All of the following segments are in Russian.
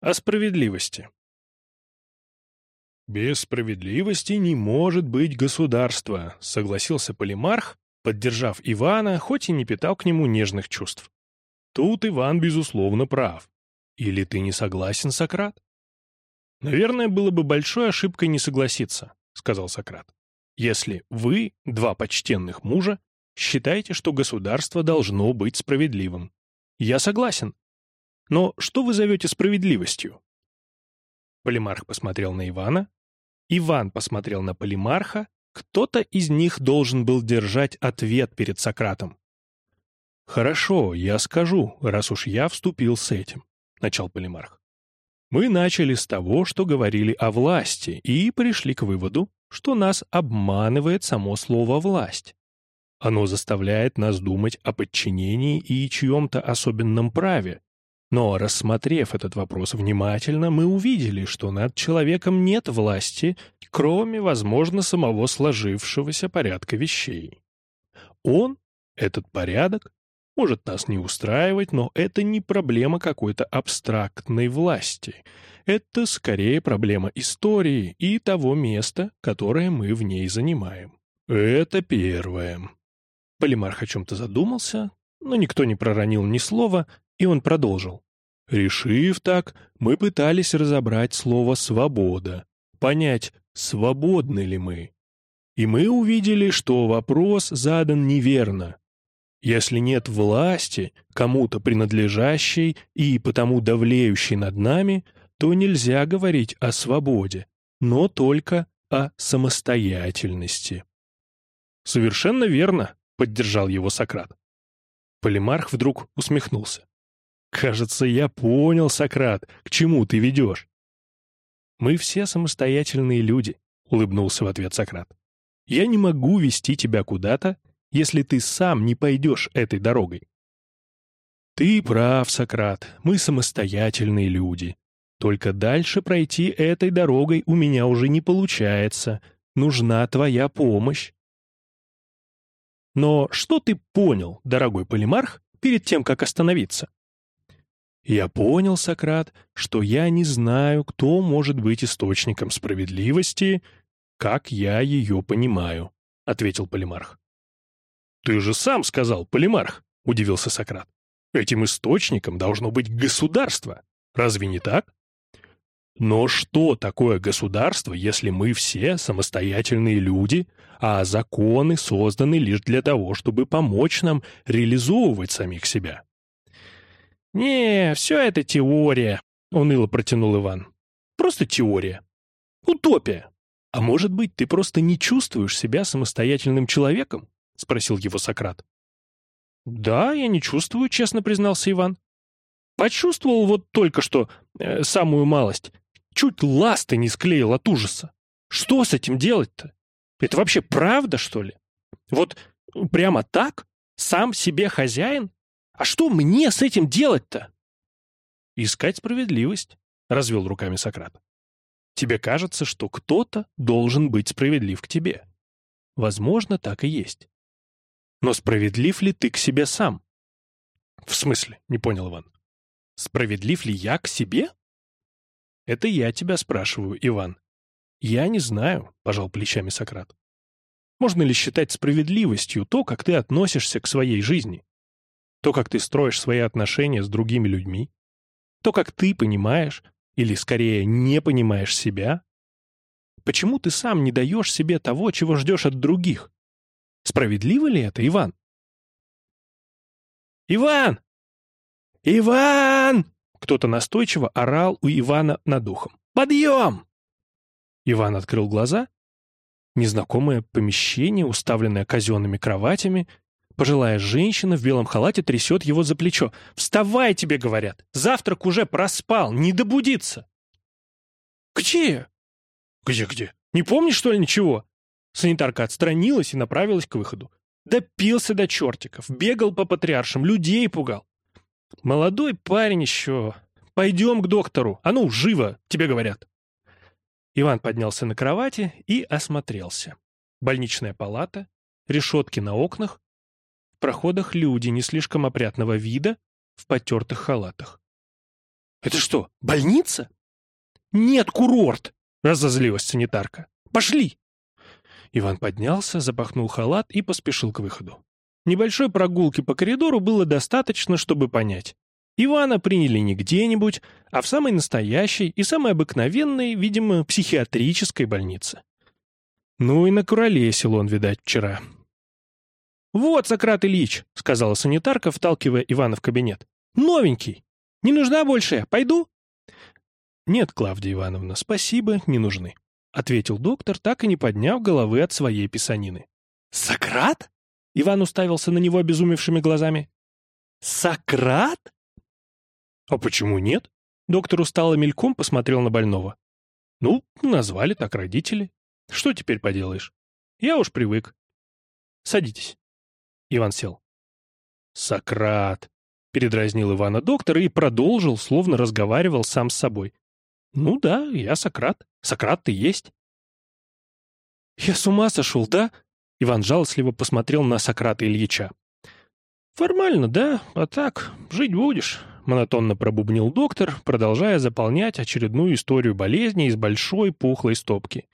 О справедливости. «Без справедливости не может быть государства», — согласился Полимарх, поддержав Ивана, хоть и не питал к нему нежных чувств. Тут Иван, безусловно, прав. Или ты не согласен, Сократ? Наверное, было бы большой ошибкой не согласиться, сказал Сократ. Если вы, два почтенных мужа, считаете, что государство должно быть справедливым. Я согласен. Но что вы зовете справедливостью? Полимарх посмотрел на Ивана. Иван посмотрел на Полимарха. Кто-то из них должен был держать ответ перед Сократом. «Хорошо, я скажу, раз уж я вступил с этим», — начал Полимарх. «Мы начали с того, что говорили о власти, и пришли к выводу, что нас обманывает само слово «власть». Оно заставляет нас думать о подчинении и чьем-то особенном праве. Но, рассмотрев этот вопрос внимательно, мы увидели, что над человеком нет власти, кроме, возможно, самого сложившегося порядка вещей. Он, этот порядок, может нас не устраивать, но это не проблема какой-то абстрактной власти. Это скорее проблема истории и того места, которое мы в ней занимаем. Это первое. Полимарх о чем-то задумался, но никто не проронил ни слова, и он продолжил. Решив так, мы пытались разобрать слово «свобода», понять, свободны ли мы. И мы увидели, что вопрос задан неверно. Если нет власти, кому-то принадлежащей и потому давлеющей над нами, то нельзя говорить о свободе, но только о самостоятельности. «Совершенно верно», — поддержал его Сократ. Полимарх вдруг усмехнулся. «Кажется, я понял, Сократ, к чему ты ведешь». «Мы все самостоятельные люди», — улыбнулся в ответ Сократ. «Я не могу вести тебя куда-то, если ты сам не пойдешь этой дорогой. Ты прав, Сократ, мы самостоятельные люди. Только дальше пройти этой дорогой у меня уже не получается. Нужна твоя помощь. Но что ты понял, дорогой полимарх, перед тем, как остановиться? Я понял, Сократ, что я не знаю, кто может быть источником справедливости, как я ее понимаю, — ответил полимарх. «Ты же сам сказал, Полимарх», — удивился Сократ. «Этим источником должно быть государство. Разве не так?» Но что такое государство, если мы все самостоятельные люди, а законы созданы лишь для того, чтобы помочь нам реализовывать самих себя? «Не, все это теория», — уныло протянул Иван. «Просто теория. Утопия. А может быть, ты просто не чувствуешь себя самостоятельным человеком? — спросил его Сократ. «Да, я не чувствую», — честно признался Иван. «Почувствовал вот только что э, самую малость. Чуть ласты не склеил от ужаса. Что с этим делать-то? Это вообще правда, что ли? Вот прямо так? Сам себе хозяин? А что мне с этим делать-то?» «Искать справедливость», — развел руками Сократ. «Тебе кажется, что кто-то должен быть справедлив к тебе. Возможно, так и есть. Но справедлив ли ты к себе сам? В смысле? Не понял Иван. Справедлив ли я к себе? Это я тебя спрашиваю, Иван. Я не знаю, пожал плечами Сократ. Можно ли считать справедливостью то, как ты относишься к своей жизни? То, как ты строишь свои отношения с другими людьми? То, как ты понимаешь, или скорее не понимаешь себя? Почему ты сам не даешь себе того, чего ждешь от других? Справедливо ли это, Иван? «Иван! Иван!» Кто-то настойчиво орал у Ивана над ухом. «Подъем!» Иван открыл глаза. Незнакомое помещение, уставленное казенными кроватями. Пожилая женщина в белом халате трясет его за плечо. «Вставай, тебе говорят! Завтрак уже проспал, не добудиться!» «Где?» «Где-где? Не помнишь, что ли, ничего?» Санитарка отстранилась и направилась к выходу. Допился до чертиков, бегал по патриаршам, людей пугал. Молодой парень еще. Пойдем к доктору. А ну, живо, тебе говорят. Иван поднялся на кровати и осмотрелся. Больничная палата, решетки на окнах, проходах люди не слишком опрятного вида, в потертых халатах. Это что, больница? Нет, курорт, разозлилась санитарка. Пошли. Иван поднялся, запахнул халат и поспешил к выходу. Небольшой прогулки по коридору было достаточно, чтобы понять. Ивана приняли не где-нибудь, а в самой настоящей и самой обыкновенной, видимо, психиатрической больнице. Ну и накуролесил он, видать, вчера. «Вот, Сократ Ильич», — сказала санитарка, вталкивая Ивана в кабинет. «Новенький. Не нужна больше. Пойду?» «Нет, Клавдия Ивановна, спасибо, не нужны», — ответил доктор, так и не подняв головы от своей писанины. «Сократ?» — Иван уставился на него обезумевшими глазами. «Сократ?» «А почему нет?» — доктор устало мельком посмотрел на больного. «Ну, назвали так родители. Что теперь поделаешь? Я уж привык. Садитесь. Иван сел. Сократ. Передразнил Ивана доктор и продолжил, словно разговаривал сам с собой. Ну да, я Сократ. Сократ ты есть. Я с ума сошел, да? Иван жалостливо посмотрел на Сократа Ильича. «Формально, да, а так, жить будешь», — монотонно пробубнил доктор, продолжая заполнять очередную историю болезни из большой пухлой стопки.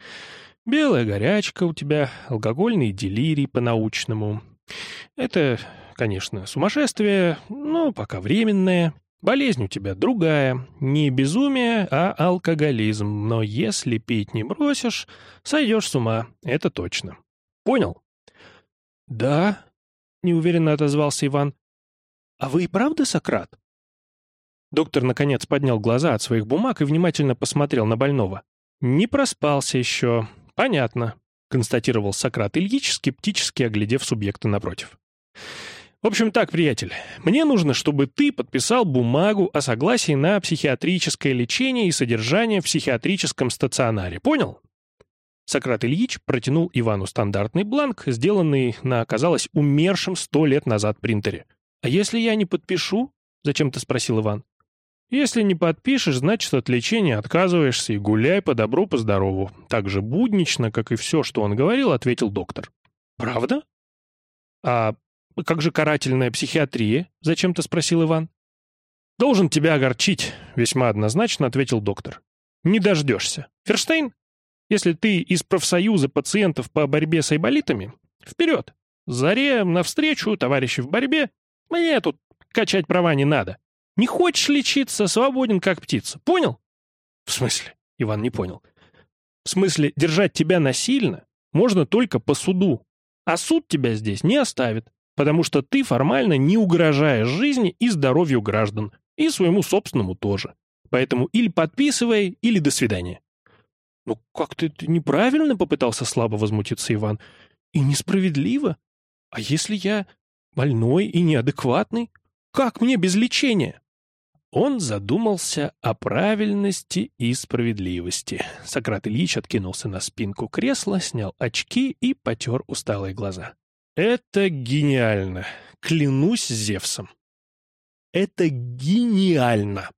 Белая горячка у тебя, алкогольный делирий по-научному. Это, конечно, сумасшествие, но пока временное. Болезнь у тебя другая, не безумие, а алкоголизм. Но если пить не бросишь, сойдешь с ума, это точно. Понял? Да, неуверенно отозвался Иван. А вы и правда Сократ? Доктор, наконец, поднял глаза от своих бумаг и внимательно посмотрел на больного. Не проспался еще, «Понятно», — констатировал Сократ Ильич, скептически оглядев субъекта напротив. «В общем так, приятель, мне нужно, чтобы ты подписал бумагу о согласии на психиатрическое лечение и содержание в психиатрическом стационаре. Понял?» Сократ Ильич протянул Ивану стандартный бланк, сделанный на, оказалось, умершем сто лет назад принтере. «А если я не подпишу?» — зачем-то спросил Иван. Если не подпишешь, значит, от лечения отказываешься и гуляй по добру, по здорову. Так же буднично, как и все, что он говорил, ответил доктор. Правда? А как же карательная психиатрия? Зачем-то спросил Иван. Должен тебя огорчить, весьма однозначно ответил доктор. Не дождешься. Ферштейн, если ты из профсоюза пациентов по борьбе с айболитами, вперед! Заре навстречу, товарищи в борьбе. Мне тут качать права не надо. Не хочешь лечиться, свободен как птица. Понял? В смысле? Иван не понял. В смысле, держать тебя насильно можно только по суду. А суд тебя здесь не оставит, потому что ты формально не угрожаешь жизни и здоровью граждан, и своему собственному тоже. Поэтому или подписывай, или до свидания. «Ну как-то это неправильно», — попытался слабо возмутиться Иван. «И несправедливо. А если я больной и неадекватный? Как мне без лечения?» Он задумался о правильности и справедливости. Сократ Ильич откинулся на спинку кресла, снял очки и потер усталые глаза. «Это гениально! Клянусь Зевсом!» «Это гениально!»